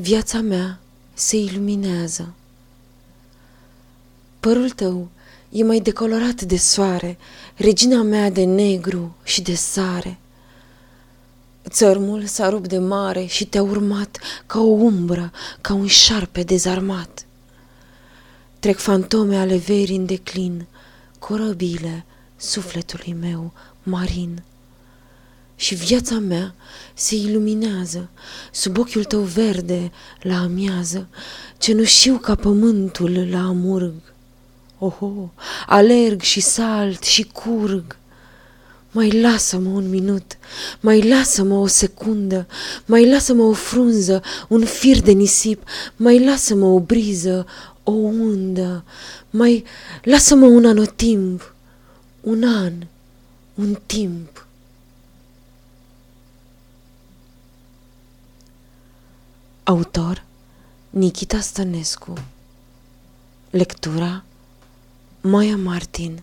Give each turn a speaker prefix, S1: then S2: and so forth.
S1: Viața mea se iluminează. Părul tău e mai decolorat de soare, regina mea de negru și de sare. Țărmul s-a rupt de mare și te-a urmat ca o umbră, ca un șarpe dezarmat. Trec fantome ale verii în declin, corăbile sufletului meu marin și viața mea se iluminează sub ochiul tău verde la amiază, cenușiu ca pământul la amurg. Oho, alerg și salt și curg. Mai lasă-mă un minut, mai lasă-mă o secundă, mai lasă-mă o frunză, un fir de nisip, mai lasă-mă o briză, o undă, mai lasă-mă un anotimp, un an, un timp. Autor Nikita Stănescu. Lectura Maia Martin